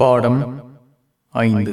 பாடம் ஐந்து.